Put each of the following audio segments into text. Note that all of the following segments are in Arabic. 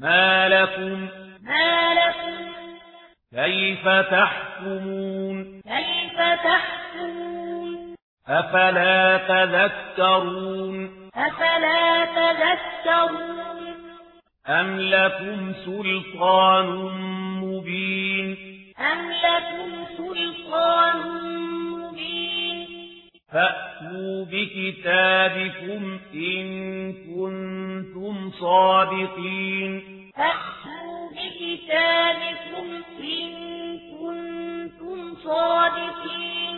ما لكم ما لكم كيف تحكمون كيف تحكمون أفلا تذكرون أفلا تذكرون أم لكم سلطان مبين أم لكم سلطان مبين فأ فَأْتُوا بِكِتَابِكُمْ إِن كُنتُمْ صَادِقِينَ فَأْتُوا بِكِتَابِكُمْ إِن كُنتُمْ صَادِقِينَ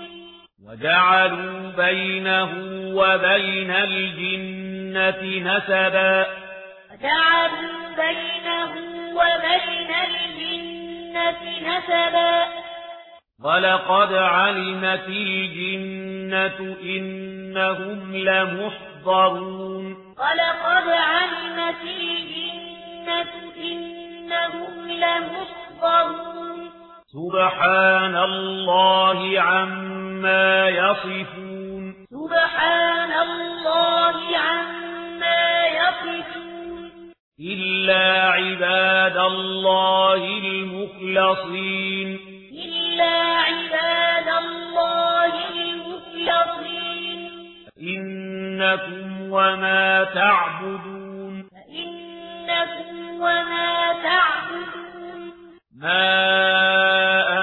وَجَعَلُوا بَيْنَهُ وَبَيْنَ الْجِنَّةِ نَسَبًا وَجَعَلُوا بَيْنَهُ وَبَيْنَ الْجِنَّةِ نَسَبًا وَلَقَدْ عَلِمَتِ الْجِنَّةُ إِنَّهُمْ لَمُحْضَرُونَ وَلَقَدْ عَلِمَتِ الْجِنَّةُ إِنَّهُمْ لَمُحْضَرُونَ سُبْحَانَ اللَّهِ عَمَّا يَصِفُونَ سُبْحَانَ اللَّهِ فإنكم وما تعبدون فإنكم وما تعبدون ما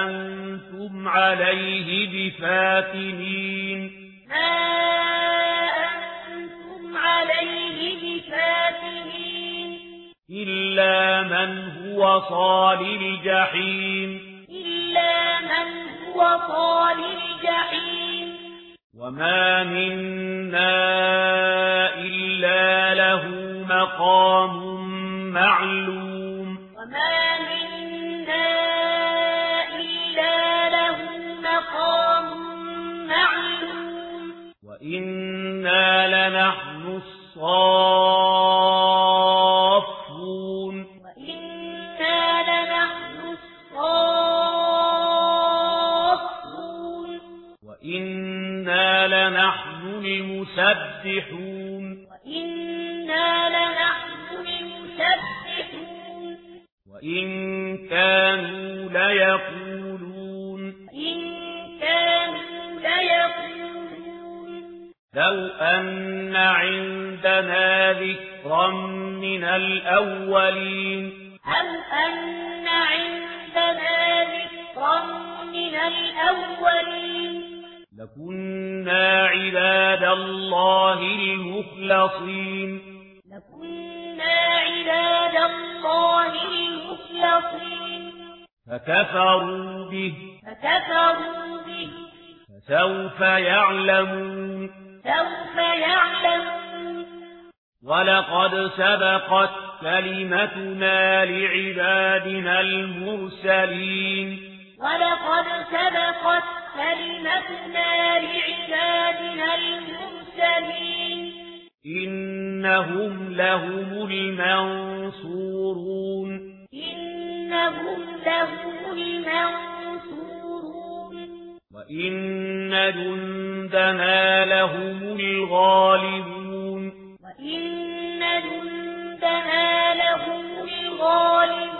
أنتم عليه بفاتنين ما أنتم عليه بفاتنين إلا من هو صال الجحيم إلا من هو صال الجحيم وما منا إلا له مقام معلوم وما منا إلا له مقام معلوم وإنا لنحن المسبحون وإنا لنحن لمسبحون وإن كانوا ليقولون. وإن كانوا ليقولون. لو أن عندنا ذكرا من الأولين. هل أن عندنا ذكرا من الأولين؟ لكنا الله المخلصين. لكنا عباد الله المخلصين. فكفروا به. فكفروا به. فسوف يعلمون. سوف يعلمون. ولقد سبقت كلمتنا لعبادنا المرسلين. ولقد سبقت كلمتنا لِعِبَادِنَا الْمُرْسَلِينَ. إِنَّهُمْ لَهُمُ الْمَنْصُورُونَ. إِنَّهُمْ لَهُمُ الْمَنْصُورُونَ. وَإِنَّ جُنْدَنَا لَهُمُ الْغَالِبُونَ. وَإِنَّ جُنْدَنَا لَهُمُ الْغَالِبُونَ.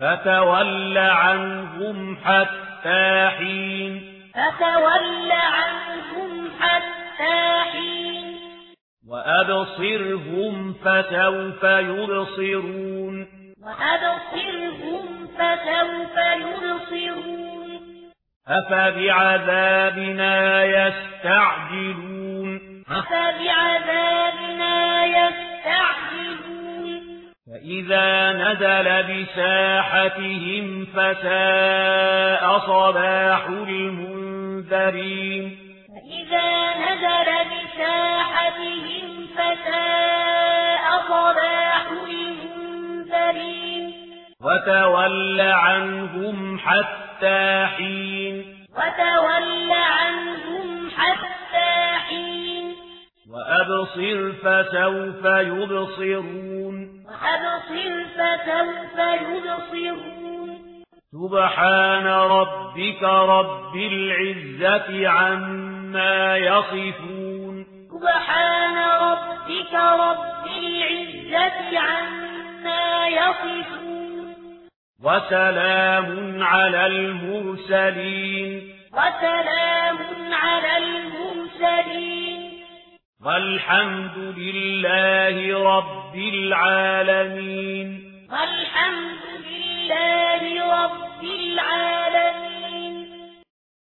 فَتَوَلَّ عَنْهُمْ حَتَّى حين فتول عنهم حتى حين وأبصرهم فسوف يبصرون وأبصرهم فسوف يبصرون أفبعذابنا يستعجلون أفبعذابنا نزل بساحتهم فساء صباح المنذرين. فإذا نزل بساحتهم فساء صباح المنذرين. وتول عنهم حتى حين. وتول عنهم حتى وأبصر فسوف يبصرون. وأبصر فسوف يبصرون. سبحان ربك رب العزة عما يصفون. سبحان ربك رب العزة عما يصفون. وسلام على المرسلين. وسلام على المرسلين. والحمد لله رب العالمين والحمد لله رب العالمين